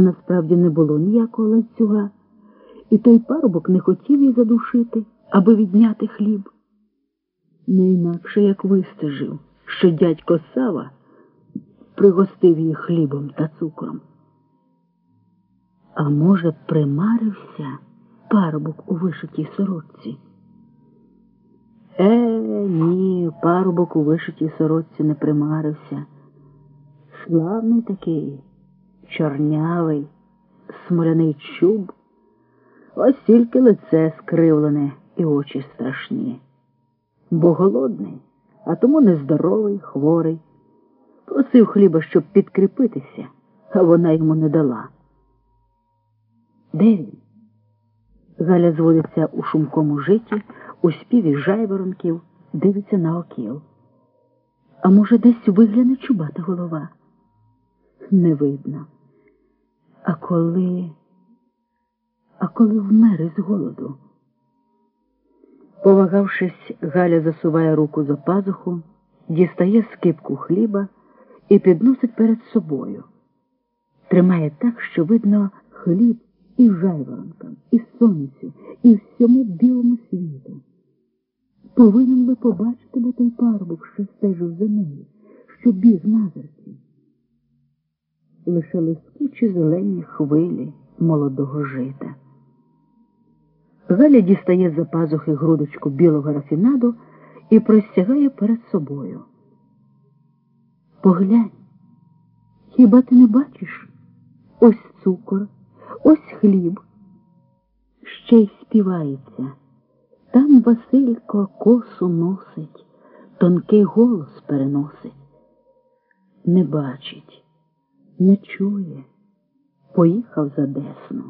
насправді не було ніякого ланцюга, і той парубок не хотів її задушити, аби відняти хліб. Не інакше як вистежив, що дядько Сава пригостив її хлібом та цукром. А може, примарився парубок у вишитій сорочці? Е, ні, парубок у вишитій сорочці не примарився. Славний такий, чорнявий, смоляний чуб, ось тільки лице скривлене і очі страшні. Бо голодний, а тому нездоровий, хворий. Просив хліба, щоб підкріпитися, а вона йому не дала. Де він? Галя зводиться у шумкому житті, у співі жайворонків, дивиться на окіл. А може, десь вигляне чубата голова? Не видно. А коли, а коли вмер із голоду? Повагавшись, Галя засуває руку за пазуху, дістає скипку хліба і підносить перед собою. Тримає так, що видно хліб і жайворонкам, і сонцю, і всьому білому світу. Повинен би побачити бо той парубок, що стежив за нею, що біг назерці. Лише лискучі зелені хвилі молодого жита. Галя дістає за пазухи грудочку білого рафінаду і простягає перед собою. Поглянь, хіба ти не бачиш? Ось цукор, ось хліб. Ще й співається. Там Василько косу носить, тонкий голос переносить. Не бачить, не чує, поїхав за десну.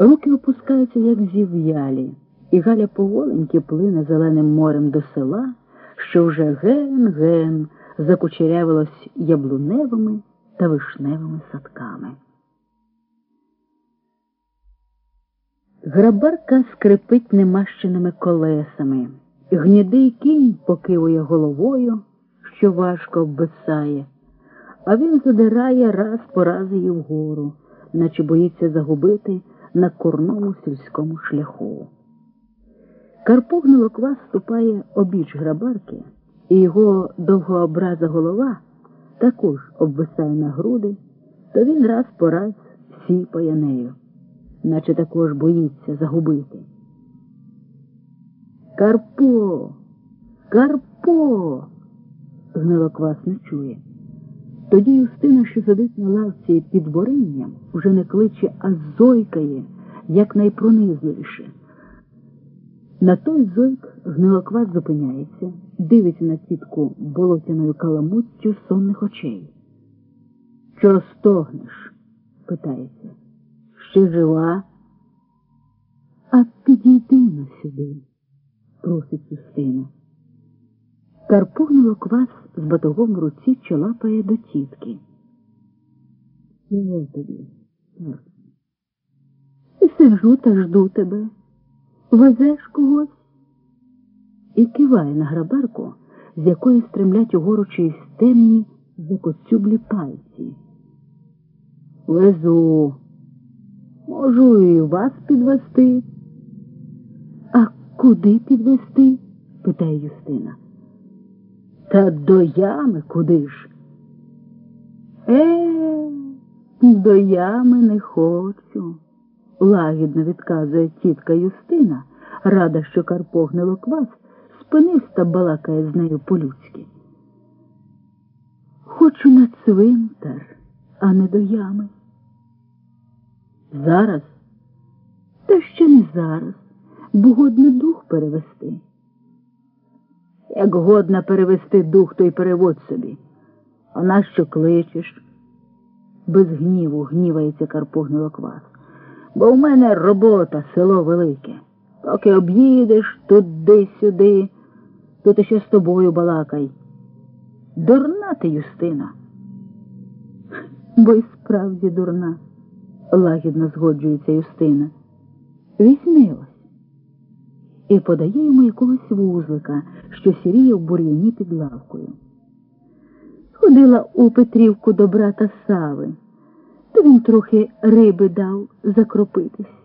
Руки опускаються, як зів'ялі, і Галя поволеньки плине зеленим морем до села, що вже ген-ген закучерявилось яблуневими та вишневими садками. Грабарка скрипить немащеними колесами, гнідий кінь покивує головою, що важко обвисає, а він задирає раз по раз її вгору, наче боїться загубити на курному сільському шляху. Карпо гнилоквас ступає обіч грабарки, і його довгообраза голова також обвисає на груди, то він раз по раз сіпає нею, наче також боїться загубити. Карпо, Карпо. Гнилоквас не чує. Тоді Юстина, що сидить на лавці під боринням, вже не кличе, а зойкає, як найпронизливіше. На той зойк гнилоквас зупиняється, дивиться на тітку болотяною каламуттю сонних очей. Чого стогнеш? питається. Ще жива? А підійди на сюди, просить Юстина. Карпо гнилоквас з батогом в руці чолапає до тітки. Чого тобі? Сиджу та жду тебе. Везеш когось? І киває на грабарку, з якої стремлять угору чиїсь темні закоцюблі пальці. Везу. Можу і вас підвести. А куди підвести? питає Юстина. Та до ями куди ж? Е, до ями не хочу, лагідно відказує тітка Юстина, рада, що Карпо гнилоквас спинився балакає з нею по-людськи. Хочу на цвинтар, а не до ями. Зараз? Та ще не зараз, бо годно дух перевести. Як годна перевести дух, то й переводь собі. А нащо кличеш? Без гніву гнівається Карпо Гнилоквас. Бо в мене робота, село велике. Поки об'їдеш туди-сюди, тут іще з тобою балакай. Дурна ти, Юстина. Бо й справді дурна, лагідно згоджується Юстина. Візьми і подає йому якогось вузлика, що сіріє в бур'яні під лавкою. Ходила у Петрівку до брата Сави. то він трохи риби дав закропитись.